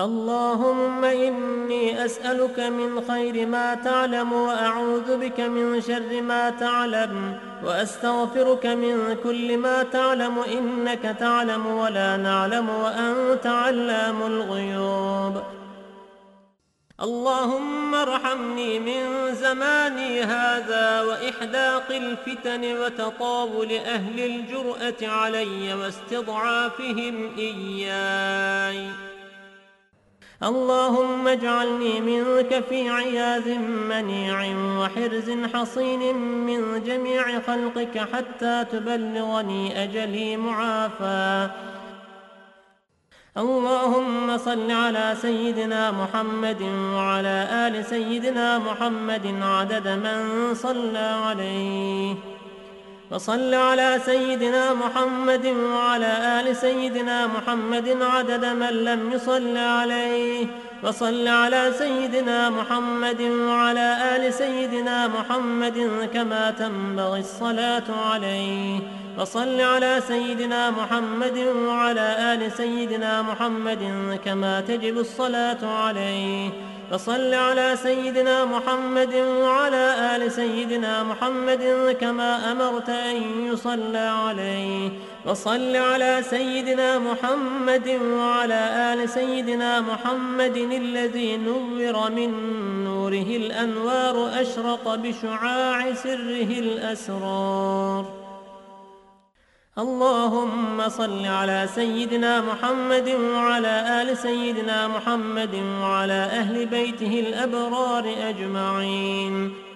اللهم إني أسألك من خير ما تعلم وأعوذ بك من شر ما تعلم وأستغفرك من كل ما تعلم إنك تعلم ولا نعلم وأنت علام الغيوب. اللهم ارحمني من زماني هذا وإحداق الفتن وتطاول أهل الجرأة علي واستضعافهم إياي. اللهم اجعلني منك في عياذ منيع وحرز حصين من جميع خلقك حتى تبلغني أجلي معافى. اللهم صل على سيدنا محمد وعلى آل سيدنا محمد عدد من صلى عليه. وصل على سيدنا محمد وعلى آل سيدنا محمد عدد من لم يصل عليه. وصل على سيدنا محمد وعلى آل سيدنا محمد كما تنبغي الصلاة عليه. وصل على سيدنا محمد وعلى آل سيدنا محمد كما تجب الصلاة عليه. وصل على سيدنا محمد وعلى آل سيدنا محمد كما أمرت أن يصلى عليه. وصل على سيدنا محمد وعلى آل سيدنا محمد الذي نور من نوره الأنوار أشرق بشعاع سره الأسرار. اللهم صل على سيدنا محمد وعلى آل سيدنا محمد وعلى أهل بيته الأبرار أجمعين.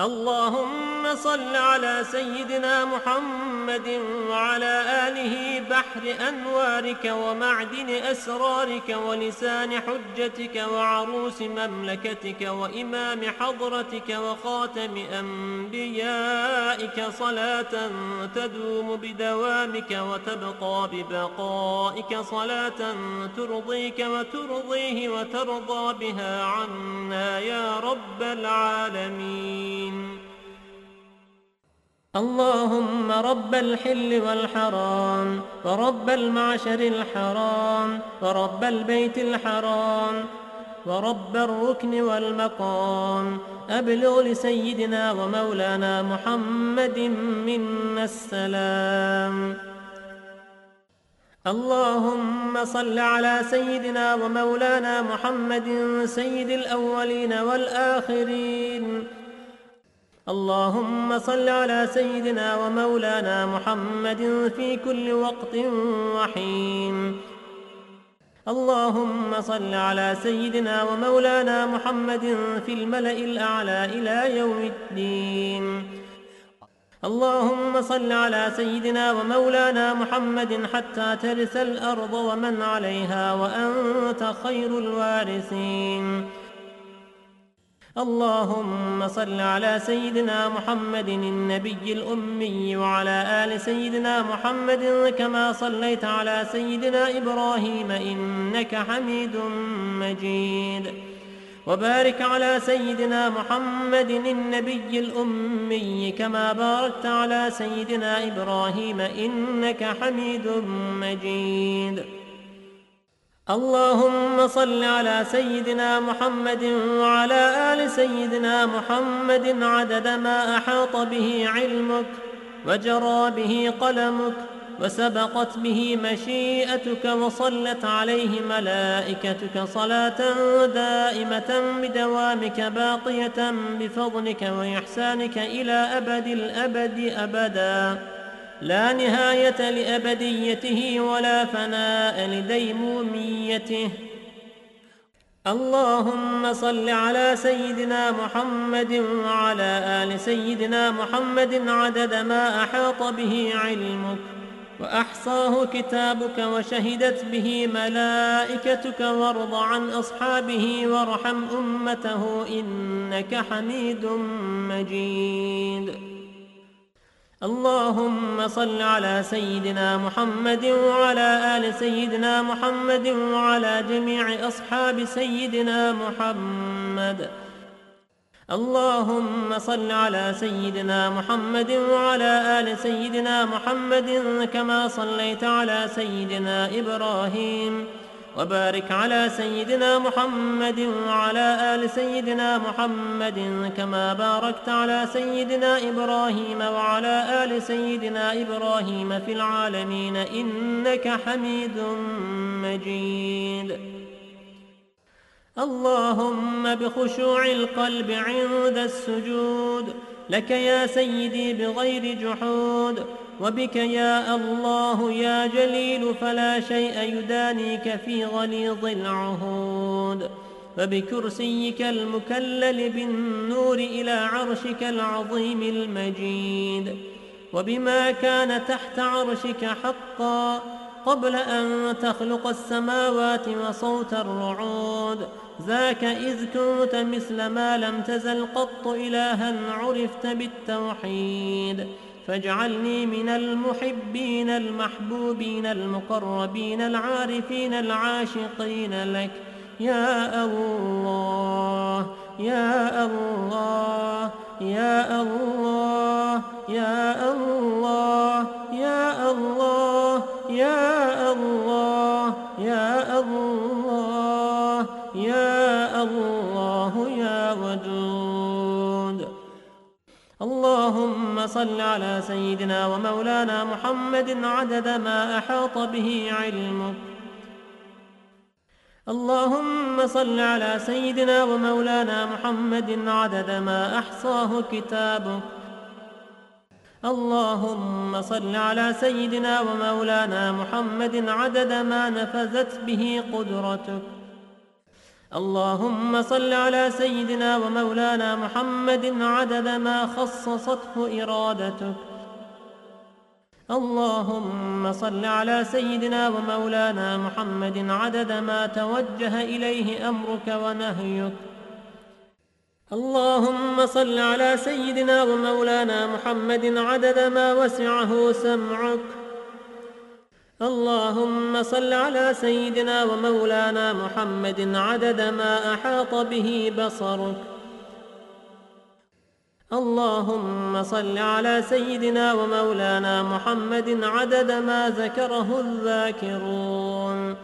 اللهم صل على سيدنا محمد وعلى آله بحر أنوارك ومعدن أسرارك ولسان حجتك وعروس مملكتك وإمام حضرتك وخاتم أنبيائك صلاة تدوم بدوامك وتبقى ببقائك صلاة ترضيك وترضيه وترضى بها عنا يا رب العالمين. اللهم رب الحل والحرام ورب المعشر الحرام ورب البيت الحرام ورب الركن والمقام. أبلغ لسيدنا ومولانا محمد منا السلام. اللهم صل على سيدنا ومولانا محمد سيد الأولين والآخرين. اللهم صل على سيدنا ومولانا محمد في كل وقت وحين. اللهم صل على سيدنا ومولانا محمد في الملأ الأعلى إلى يوم الدين. اللهم صل على سيدنا ومولانا محمد حتى ترث الأرض ومن عليها وأنت خير الوارثين. اللهم صل على سيدنا محمد النبي الأمي وعلى آل سيدنا محمد كما صليت على سيدنا إبراهيم إنك حميد مجيد. وبارك على سيدنا محمد النبي الأمي كما باركت على سيدنا إبراهيم إنك حميد مجيد. اللهم صل على سيدنا محمد وعلى آل سيدنا محمد عدد ما أحاط به علمك وجرى به قلمك وسبقت به مشيئتك وصلت عليه ملائكتك صلاة دائمة بدوامك باقية بفضلك وإحسانك إلى أبد الأبد أبدا. لا نهاية لأبديته ولا فناء لديموميته. اللهم صل على سيدنا محمد وعلى آل سيدنا محمد عدد ما أحاط به علمك وأحصاه كتابك وشهدت به ملائكتك وارض عن أصحابه وارحم أمته إنك حميد مجيد. اللهم صل على سيدنا محمد وعلى آل سيدنا محمد وعلى جميع أصحاب سيدنا محمد. اللهم صل على سيدنا محمد وعلى آل سيدنا محمد كما صليت على سيدنا إبراهيم. وبارك على سيدنا محمد وعلى آل سيدنا محمد كما باركت على سيدنا إبراهيم وعلى آل سيدنا إبراهيم في العالمين إنك حميد مجيد. اللهم بخشوع القلب عند السجود لك يا سيدي بغير جحود وبك يا الله يا جليل فلا شيء يدانيك في غليظ العهود. وبكرسيك المكلل بالنور إلى عرشك العظيم المجيد. وبما كان تحت عرشك حقا قبل أن تخلق السماوات وصوت الرعود. ذاك إذ كنت مثل ما لم تزل قط إلها عرفت بالتوحيد. فاجعلني من المحبين المحبوبين المقربين العارفين العاشقين لك. يا الله يا الله يا الله يا الله. اللهم صل على سيدنا ومولانا محمد عدد ما أحاط به علمك اللهم صل على سيدنا ومولانا محمد عدد ما أحصاه كتابك اللهم صل على سيدنا ومولانا محمد عدد ما نفذت به قدرتك اللهم صل على سيدنا ومولانا محمد عدد ما خصصته إرادتك. اللهم صل على سيدنا ومولانا محمد عدد ما توجه إليه أمرك ونهيك. اللهم صل على سيدنا ومولانا محمد عدد ما وسعه سمعك. اللهم صل على سيدنا ومولانا محمد عدد ما أحاط به بصرك. اللهم صل على سيدنا ومولانا محمد عدد ما ذكره الذاكرون.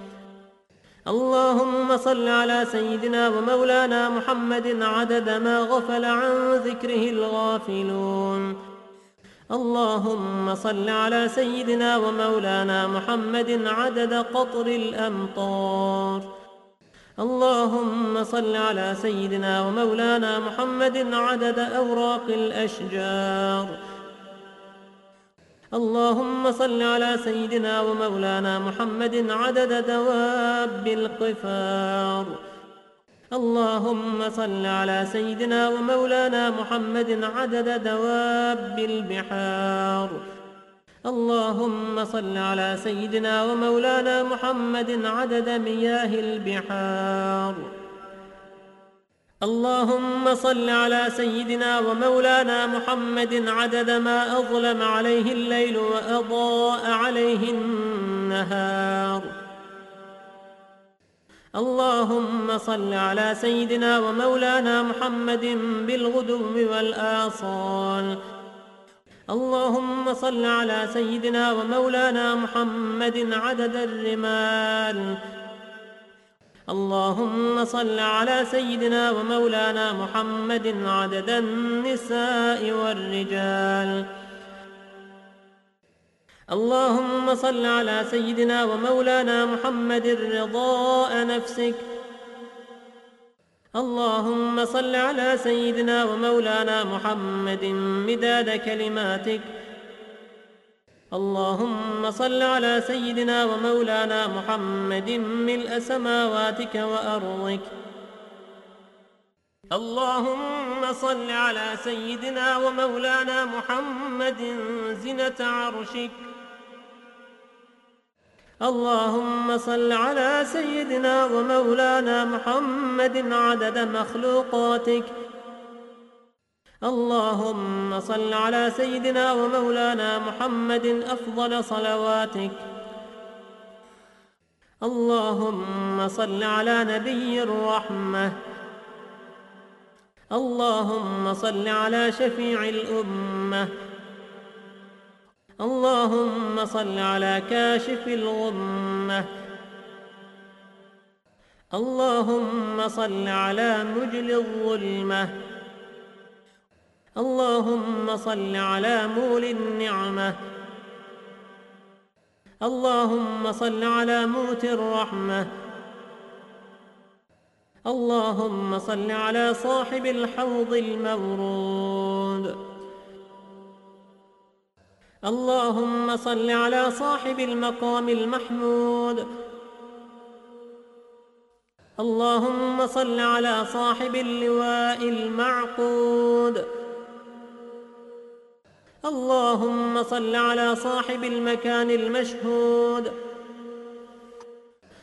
اللهم صل على سيدنا ومولانا محمد عدد ما غفل عن ذكره الغافلون. اللهم صل على سيدنا ومولانا محمد عدد قطر الأمطار. اللهم صل على سيدنا ومولانا محمد عدد أوراق الأشجار. اللهم صل على سيدنا ومولانا محمد عدد دواب القفار. اللهم صل على سيدنا ومولانا محمد عدد دواب البحار. اللهم صل على سيدنا ومولانا محمد عدد مياه البحار. اللهم صل على سيدنا ومولانا محمد عدد ما أظلم عليه الليل وأضاء عليه النهار. اللهم صل على سيدنا ومولانا محمد بالغدو والآصال. اللهم صل على سيدنا ومولانا محمد عدد الرمال. اللهم صل على سيدنا ومولانا محمد عدد النساء والرجال. اللهم صل على سيدنا ومولانا محمد رضاء نفسك. اللهم صل على سيدنا ومولانا محمد مداد كلماتك. اللهم صل على سيدنا ومولانا محمد ملء سماواتك وأرضك. اللهم صل على سيدنا ومولانا محمد زنة عرشك. اللهم صل على سيدنا ومولانا محمد عدد مخلوقاتك. اللهم صل على سيدنا ومولانا محمد أفضل صلواتك. اللهم صل على نبي الرحمة. اللهم صل على شفيع الأمة. اللهم صل على كاشف الغمة. اللهم صل على مجل الظلمة. اللهم صل على مول النعمة. اللهم صل على موت الرحمة. اللهم صل على صاحب الحوض المورود. اللهم صل على صاحب المقام المحمود. اللهم صل على صاحب اللواء المعقود. اللهم صل على صاحب المكان المشهود.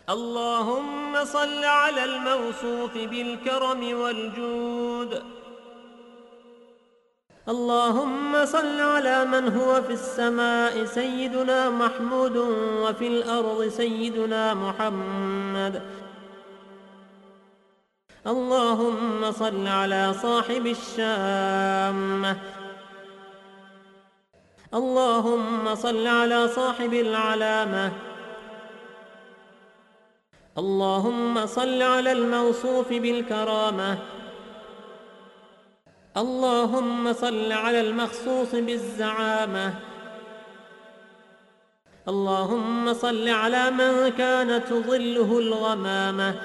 اللهم صل على الموصوف بالكرم والجود. اللهم صل على من هو في السماء سيدنا محمود وفي الأرض سيدنا محمد. اللهم صل على صاحب الشامة. اللهم صل على صاحب العلامة. اللهم صل على الموصوف بالكرامة. اللهم صل على المخصوص بالزعامة. اللهم صل على من كانت تظله الغمامة.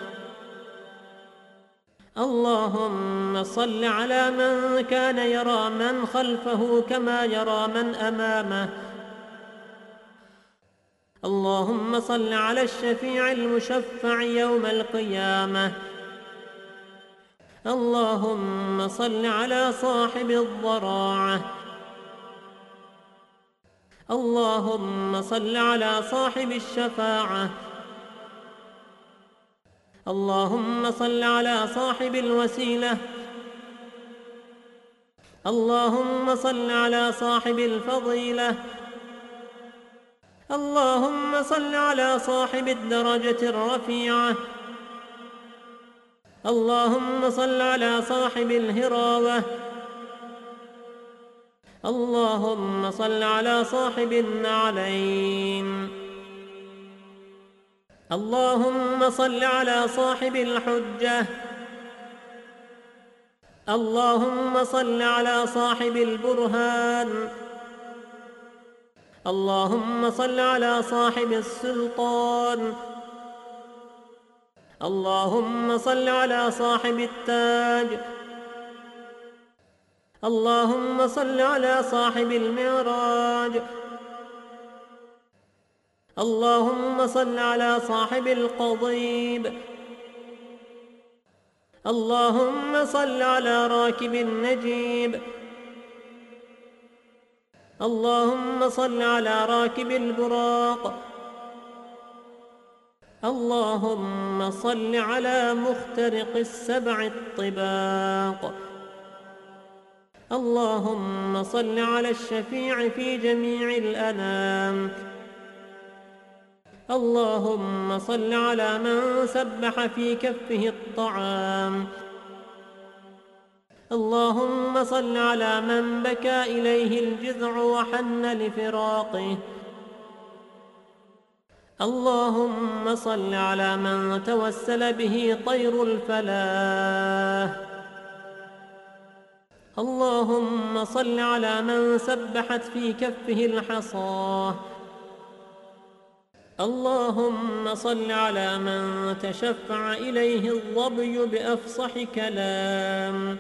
اللهم صل على من كان يرى من خلفه كما يرى من أمامه. اللهم صل على الشفيع المشفع يوم القيامة. اللهم صل على صاحب الضراعة. اللهم صل على صاحب الشفاعة. اللهم صل على صاحب الوسيلة. اللهم صل على صاحب الفضيلة. اللهم صل على صاحب الدرجة الرفيعة. اللهم صل على صاحب الهراوة. اللهم صل على صاحب النعلين. اللهم صل على صاحب الحجة. اللهم صل على صاحب البرهان. اللهم صل على صاحب السلطان. اللهم صل على صاحب التاج. اللهم صل على صاحب المعراج. اللهم صل على صاحب القضيب. اللهم صل على راكب النجيب. اللهم صل على راكب البراق. اللهم صل على مخترق السبع الطباق. اللهم صل على الشفيع في جميع الأنام. اللهم صل على من سبح في كفه الطعام. اللهم صل على من بكى إليه الجذع وحن لفراقه. اللهم صل على من توسل به طير الفلاح. اللهم صل على من سبحت في كفه الحصاه اللهم صل على من تشفع إليه الظبي بأفصح كلام.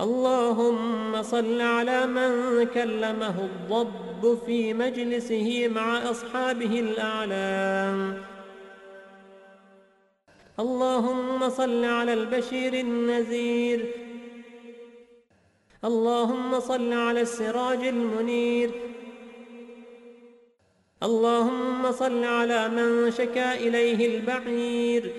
اللهم صل على من كلمه الضب في مجلسه مع أصحابه الأعلام. اللهم صل على البشير النذير. اللهم صل على السراج المنير. اللهم صل على من شكا إليه البعير.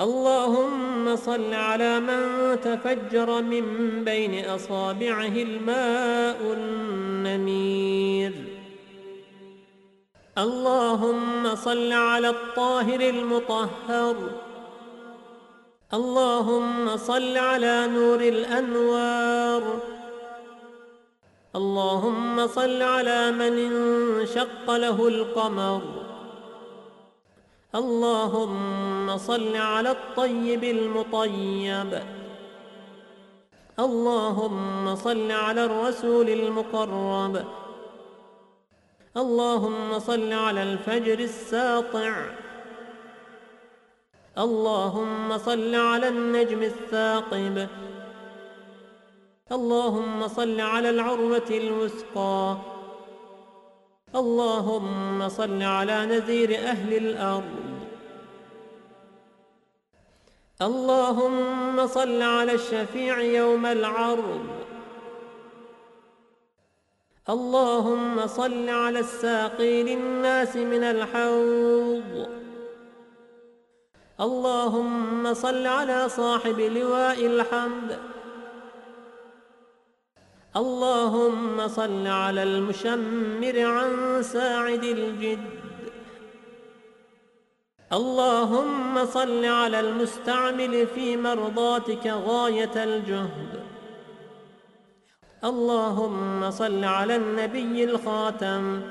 اللهم صل على من تفجر من بين أصابعه الماء النمير. اللهم صل على الطاهر المطهر. اللهم صل على نور الأنوار. اللهم صل على من انشق له القمر. اللهم صل على الطيب المطيب. اللهم صل على الرسول المقرب. اللهم صل على الفجر الساطع. اللهم صل على النجم الثاقب. اللهم صل على العروة الوثقى. اللهم صل على نذير أهل الأرض. اللهم صل على الشفيع يوم العرض. اللهم صل على الساقي للناس من الحوض. اللهم صل على صاحب لواء الحمد. اللهم صل على المشمر عن ساعد الجد. اللهم صل على المستعمل في مرضاتك غاية الجهد. اللهم صل على النبي الخاتم.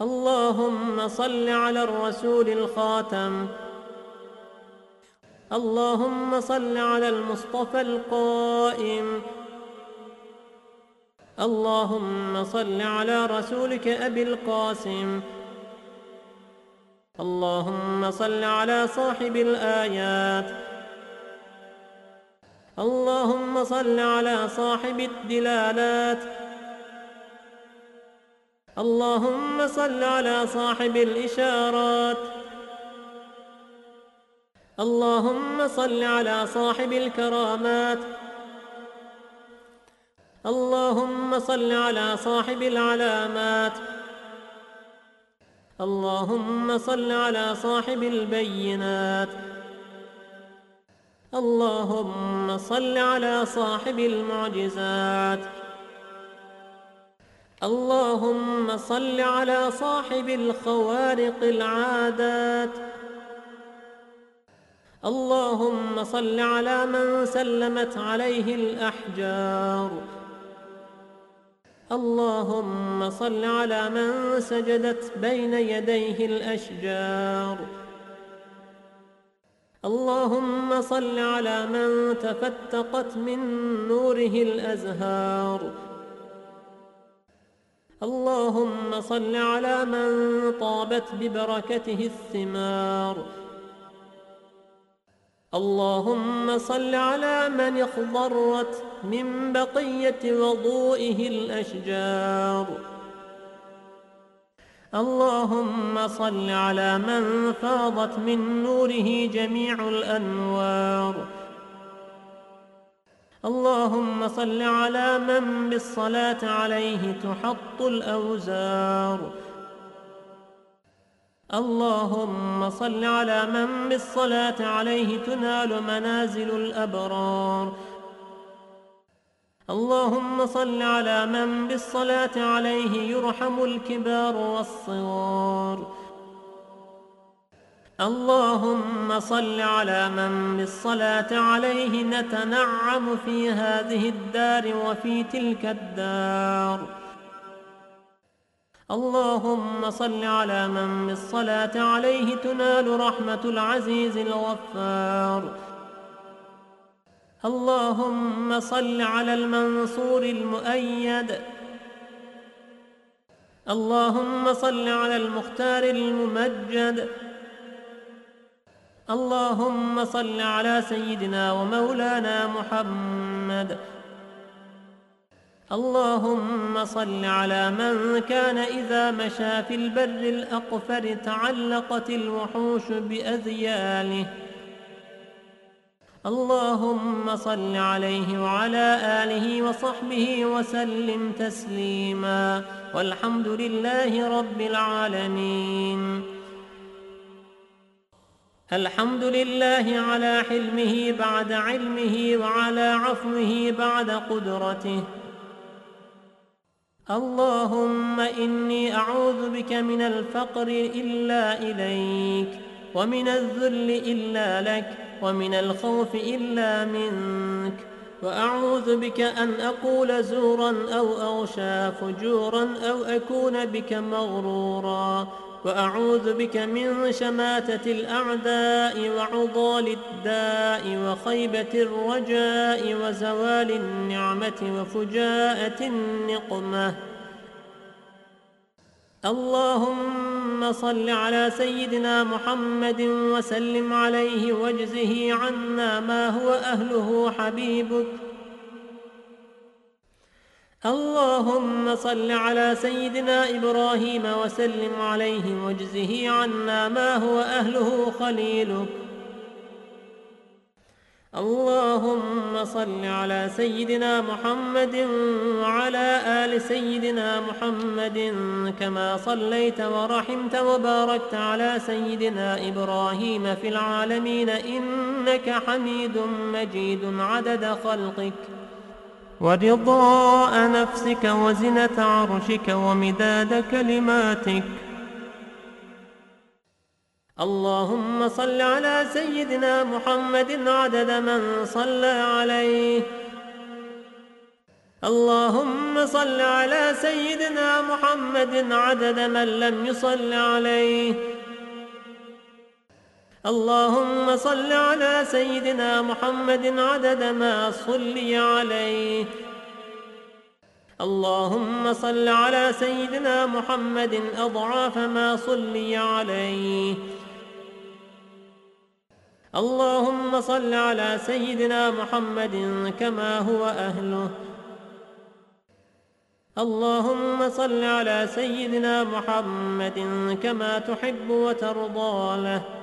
اللهم صل على الرسول الخاتم. اللهم صل على المصطفى القائم. اللهم صل على رسولك أبي القاسم. اللهم صل على صاحب الآيات. اللهم صل على صاحب الدلالات. اللهم صل على صاحب الإشارات. اللهم صل على صاحب الكرامات. اللهم صل على صاحب العلامات. اللهم صل على صاحب البينات. اللهم صل على صاحب المعجزات. اللهم صل على صاحب الخوارق العادات. اللهم صل على من سلمت عليه الأحجار. اللهم صل على من سجدت بين يديه الأشجار. اللهم صل على من تفتقت من نوره الأزهار. اللهم صل على من طابت ببركته الثمار. اللهم صل على من اخضرت من بقية وضوئه الأشجار. اللهم صل على من فاضت من نوره جميع الأنوار. اللهم صل على من بالصلاة عليه تحط الأوزار. اللهم صل على من بالصلاة عليه تنال منازل الأبرار. اللهم صل على من بالصلاة عليه يرحم الكبار والصغار. اللهم صل على من بالصلاة عليه نتنعم في هذه الدار وفي تلك الدار. اللهم صل على من بالصلاة عليه تنال رحمة العزيز الغفار. اللهم صل على المنصور المؤيد. اللهم صل على المختار الممجد. اللهم صل على سيدنا ومولانا محمد. اللهم صل على من كان إذا مشى في البر الأقفر تعلقت الوحوش بأذياله اللهم صل عليه وعلى آله وصحبه وسلم تسليما. والحمد لله رب العالمين. الحمد لله على حلمه بعد علمه وعلى عفوه بعد قدرته. اللهم إني أعوذ بك من الفقر إلا إليك ومن الذل إلا لك ومن الخوف إلا منك. وأعوذ بك أن أقول زورا أو أغشى فجورا أو أكون بك مغرورا. وأعوذ بك من شماتة الأعداء وعضال الداء وخيبة الرجاء وزوال النعمة وفجاءة النقمة. اللهم صل على سيدنا محمد وسلم عليه واجزه عنا ما هو أهله حبيبك. اللهم صل على سيدنا إبراهيم وسلم عليه واجزه عنا ما هو أهله خليلك. اللهم صل على سيدنا محمد وعلى آل سيدنا محمد كما صليت ورحمت وباركت على سيدنا إبراهيم في العالمين إنك حميد مجيد عدد خلقك. ورضاء نفسك وزنة عرشك ومداد كلماتك اللهم صل على سيدنا محمد عدد من صلى عليه. اللهم صل على سيدنا محمد عدد من لم يصل عليه. اللهم صل على سيدنا محمد عدد ما صلي عليه. اللهم صل على سيدنا محمد أضعاف ما صلي عليه. اللهم صل على سيدنا محمد كما هو أهله. اللهم صل على سيدنا محمد كما تحب وترضى له.